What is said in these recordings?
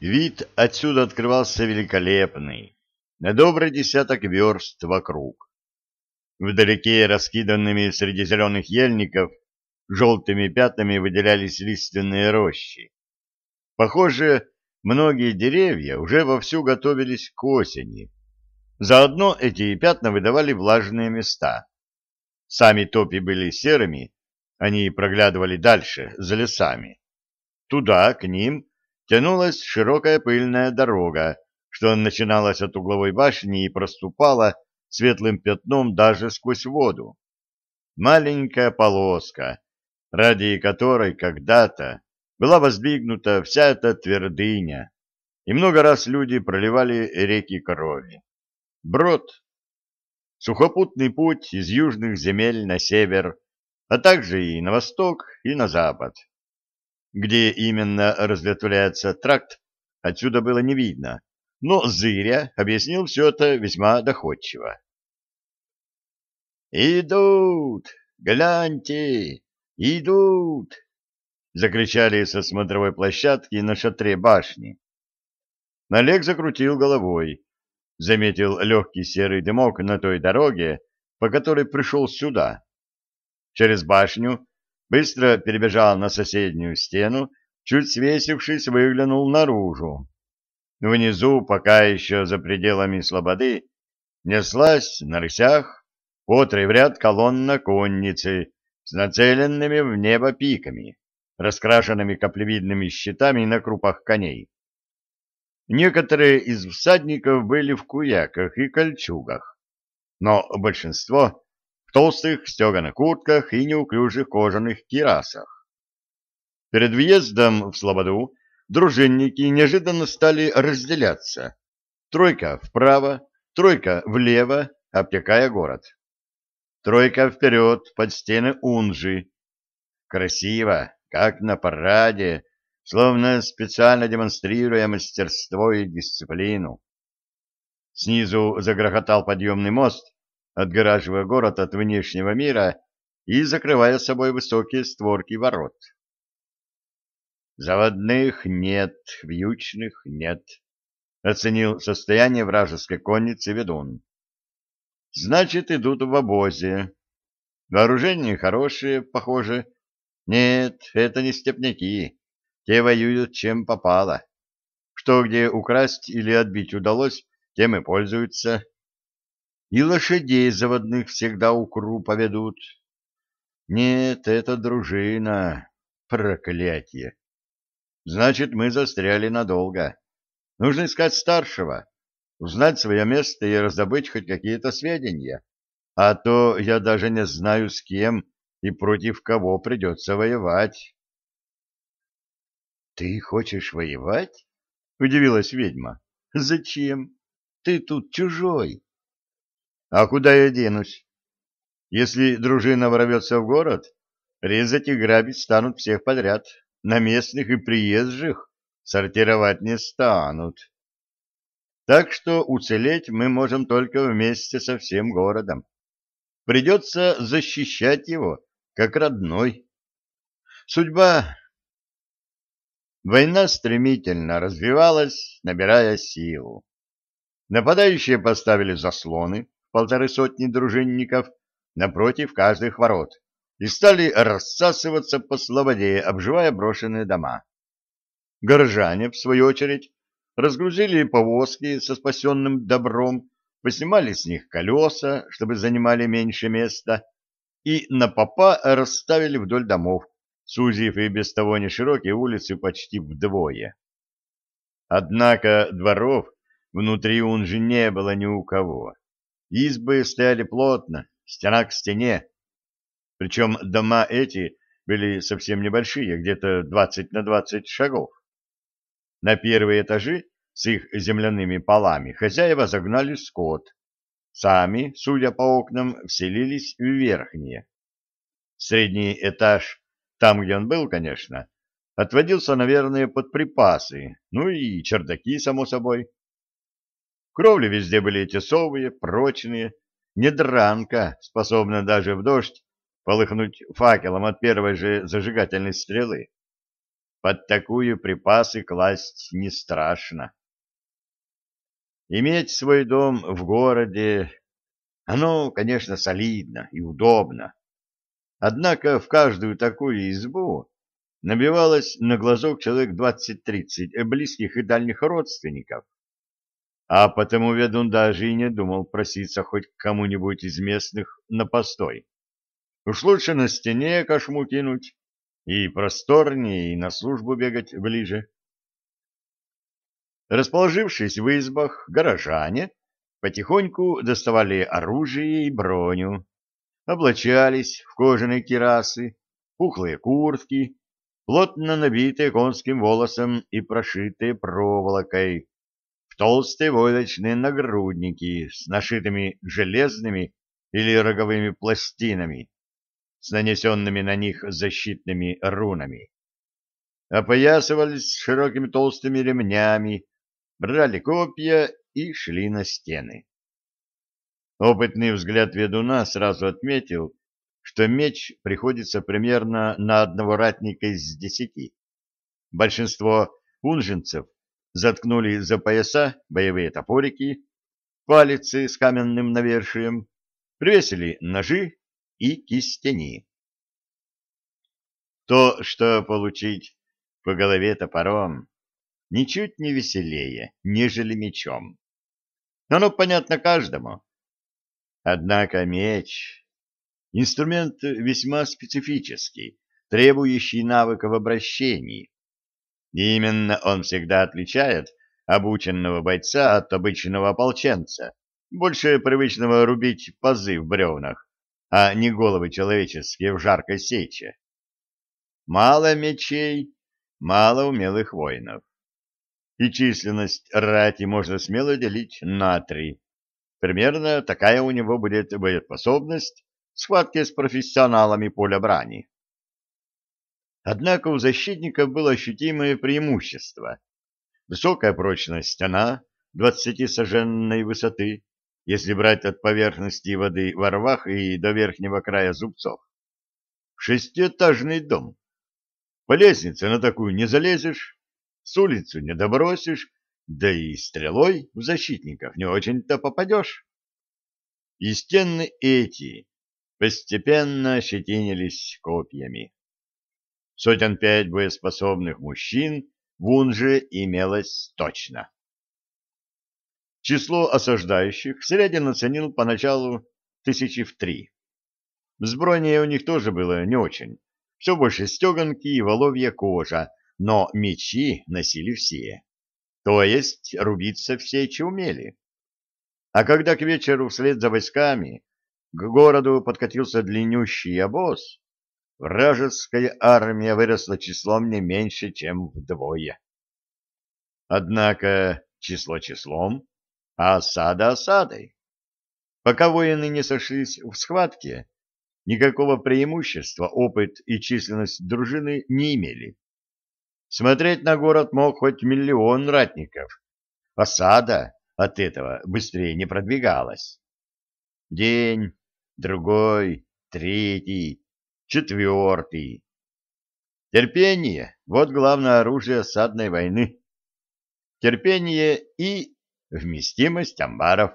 Вид отсюда открывался великолепный, на добрый десяток верст вокруг. Вдалеке, раскиданными среди зеленых ельников, желтыми пятнами выделялись лиственные рощи. Похоже, многие деревья уже вовсю готовились к осени. Заодно эти пятна выдавали влажные места. Сами топи были серыми, они проглядывали дальше, за лесами. Туда, к ним, тянулась широкая пыльная дорога, что начиналась от угловой башни и проступала светлым пятном даже сквозь воду. Маленькая полоска, ради которой когда-то была воздвигнута вся эта твердыня, и много раз люди проливали реки крови. Брод. Сухопутный путь из южных земель на север, а также и на восток, и на запад. Где именно разветвляется тракт, отсюда было не видно, но Зыря объяснил все это весьма доходчиво. «Идут! Гляньте! Идут!» — закричали со смотровой площадки на шатре башни. Налег закрутил головой, заметил легкий серый дымок на той дороге, по которой пришел сюда. Через башню быстро перебежал на соседнюю стену, чуть свесившись, выглянул наружу. Внизу, пока еще за пределами слободы, неслась на рысях потрой в ряд колонна конницы с нацеленными в небо пиками, раскрашенными каплевидными щитами на крупах коней. Некоторые из всадников были в куяках и кольчугах, но большинство толстых стеганых куртках и неуклюжих кожаных кирасах. Перед въездом в Слободу дружинники неожиданно стали разделяться. Тройка вправо, тройка влево, обтекая город. Тройка вперед, под стены Унжи. Красиво, как на параде, словно специально демонстрируя мастерство и дисциплину. Снизу загрохотал подъемный мост, отгораживая город от внешнего мира и закрывая собой высокие створки ворот. «Заводных нет, вьючных нет», — оценил состояние вражеской конницы ведун. «Значит, идут в обозе. Вооружение хорошее, похоже. Нет, это не степняки. Те воюют чем попало. Что где украсть или отбить удалось, тем и пользуются и лошадей заводных всегда укру поведут. Нет, это дружина. Проклятие. Значит, мы застряли надолго. Нужно искать старшего, узнать свое место и раздобыть хоть какие-то сведения. А то я даже не знаю, с кем и против кого придется воевать. — Ты хочешь воевать? — удивилась ведьма. — Зачем? Ты тут чужой. А куда я денусь? Если дружина ворвется в город, резать и грабить станут всех подряд. На местных и приезжих сортировать не станут. Так что уцелеть мы можем только вместе со всем городом. Придется защищать его, как родной. Судьба... Война стремительно развивалась, набирая силу. Нападающие поставили заслоны, полторы сотни дружинников напротив каждых ворот и стали рассасываться по слободе, обживая брошенные дома. Горожане, в свою очередь, разгрузили повозки со спасенным добром, поснимали с них колеса, чтобы занимали меньше места, и на попа расставили вдоль домов, сузив и без того неширокие улицы почти вдвое. Однако дворов внутри унжи не было ни у кого. Избы стояли плотно, стена к стене. Причем дома эти были совсем небольшие, где-то 20 на 20 шагов. На первые этажи с их земляными полами хозяева загнали скот. Сами, судя по окнам, вселились в верхние. Средний этаж, там, где он был, конечно, отводился, наверное, под припасы, ну и чердаки, само собой. Кровли везде были тесовые, прочные, не дранка, способная даже в дождь полыхнуть факелом от первой же зажигательной стрелы. под такую припасы класть не страшно. Иметь свой дом в городе, оно, конечно, солидно и удобно. Однако в каждую такую избу набивалось на глазок человек двадцать-тридцать близких и дальних родственников. А потому ведун даже и не думал проситься хоть к кому-нибудь из местных на постой. Уж лучше на стене кошму кинуть, и просторнее, и на службу бегать ближе. Расположившись в избах, горожане потихоньку доставали оружие и броню, облачались в кожаные кирасы, пухлые куртки, плотно набитые конским волосом и прошитые проволокой, толстые войлочные нагрудники с нашитыми железными или роговыми пластинами, с нанесенными на них защитными рунами. Опоясывались широкими толстыми ремнями, брали копья и шли на стены. Опытный взгляд ведуна сразу отметил, что меч приходится примерно на одного ратника из десяти. Большинство унженцев заткнули за пояса боевые топорики, палицы с каменным навершием, привесили ножи и кистени. То, что получить по голове топором, ничуть не веселее, нежели мечом. Оно понятно каждому. Однако меч — инструмент весьма специфический, требующий навыка в обращении. И именно он всегда отличает обученного бойца от обычного ополченца, больше привычного рубить пазы в бревнах, а не головы человеческие в жаркой сече. Мало мечей, мало умелых воинов. И численность рати можно смело делить на три. Примерно такая у него будет боеспособность в схватке с профессионалами поля брани. Однако у защитников было ощутимое преимущество. Высокая прочность стена 20-саженной высоты, если брать от поверхности воды во рвах и до верхнего края зубцов. Шестиэтажный дом. По лестнице на такую не залезешь, с улицу не добросишь, да и стрелой в защитников не очень-то попадешь. И стены эти постепенно ощетинились копьями. Сотен пять боеспособных мужчин в Унже имелось точно. Число осаждающих Средин оценил поначалу тысячи в три. С броней у них тоже было не очень. Все больше стеганки и воловья кожа, но мечи носили все. То есть рубиться все, че умели. А когда к вечеру вслед за войсками к городу подкатился длиннющий обоз, вражеская армия выросла числом не меньше, чем вдвое. Однако число числом, а осада осадой. Пока воины не сошлись в схватке, никакого преимущества опыт и численность дружины не имели. Смотреть на город мог хоть миллион ратников. Осада от этого быстрее не продвигалась. День, другой, третий, четвертый. Терпение — вот главное оружие осадной войны. Терпение и вместимость амбаров.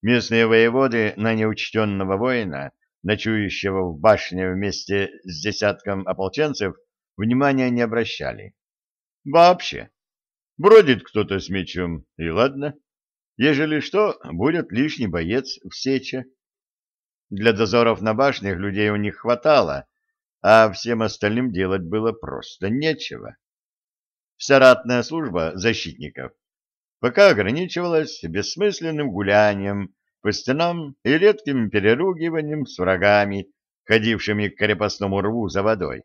Местные воеводы на неучтенного воина, ночующего в башне вместе с десятком ополченцев, внимания не обращали. Вообще. Бродит кто-то с мечом, и ладно. Ежели что, будет лишний боец в сече. Для дозоров на башнях людей у них хватало, а всем остальным делать было просто нечего. Вся ратная служба защитников пока ограничивалась бессмысленным гулянием по стенам и редким переругиванием с врагами, ходившими к крепостному рву за водой.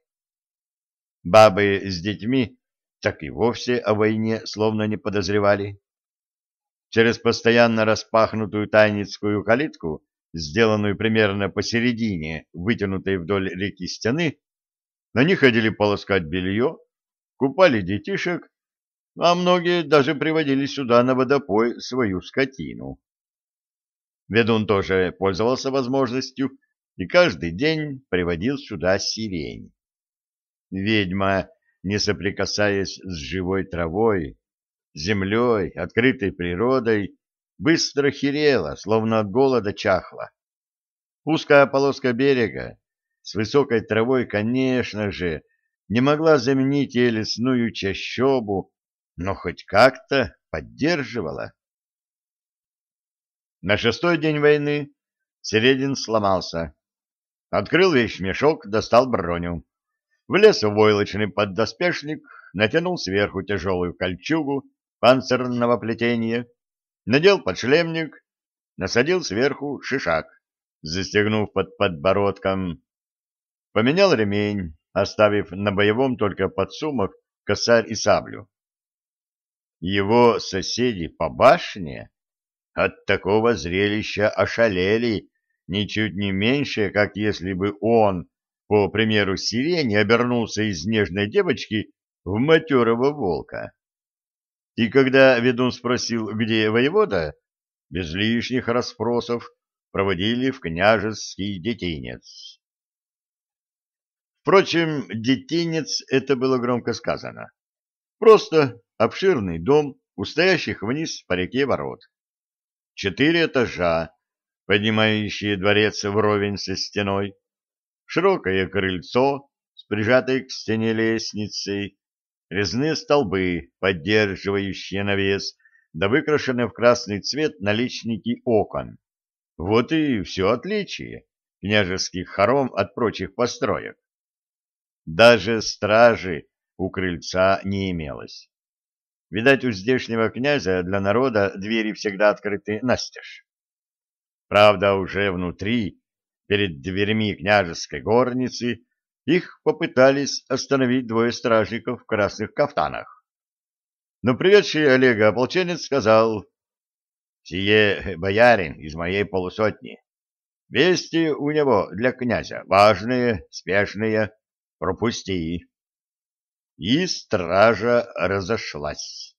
Бабы с детьми так и вовсе о войне словно не подозревали. Через постоянно распахнутую тайницкую калитку, сделанную примерно посередине вытянутой вдоль реки стены, на них ходили полоскать белье, купали детишек а многие даже приводили сюда на водопой свою скотину. Ведун тоже пользовался возможностью и каждый день приводил сюда сирень. Ведьма, не соприкасаясь с живой травой, землей, открытой природой, быстро херела, словно от голода чахла. Узкая полоска берега с высокой травой, конечно же, не могла заменить ей лесную чащобу, но хоть как-то поддерживала. На шестой день войны Середин сломался. Открыл вещмешок, достал броню. Влез в войлочный поддоспешник, натянул сверху тяжелую кольчугу панцирного плетения, надел подшлемник, насадил сверху шишак, застегнув под подбородком, поменял ремень, оставив на боевом только подсумок, косарь и саблю. Его соседи по башне от такого зрелища ошалели ничуть не меньше, как если бы он, по примеру сирени, обернулся из нежной девочки в матерого волка. И когда ведун спросил, где воевода, без лишних расспросов проводили в княжеский детинец. Впрочем, детинец — это было громко сказано. Просто обширный дом, устоящих вниз по реке ворот. Четыре этажа, поднимающие дворец вровень со стеной, широкое крыльцо с прижатой к стене лестницей, резные столбы, поддерживающие навес, да выкрашенные в красный цвет наличники окон. Вот и все отличие княжеских хором от прочих построек. Даже стражи у крыльца не имелось. Видать, у здешнего князя для народа двери всегда открыты настежь. Правда, уже внутри, перед дверьми княжеской горницы, их попытались остановить двое стражников в красных кафтанах. Но приведший Олега ополченец сказал, «Сие боярин из моей полусотни. Вести у него для князя важные, спешные, пропусти». И стража разошлась.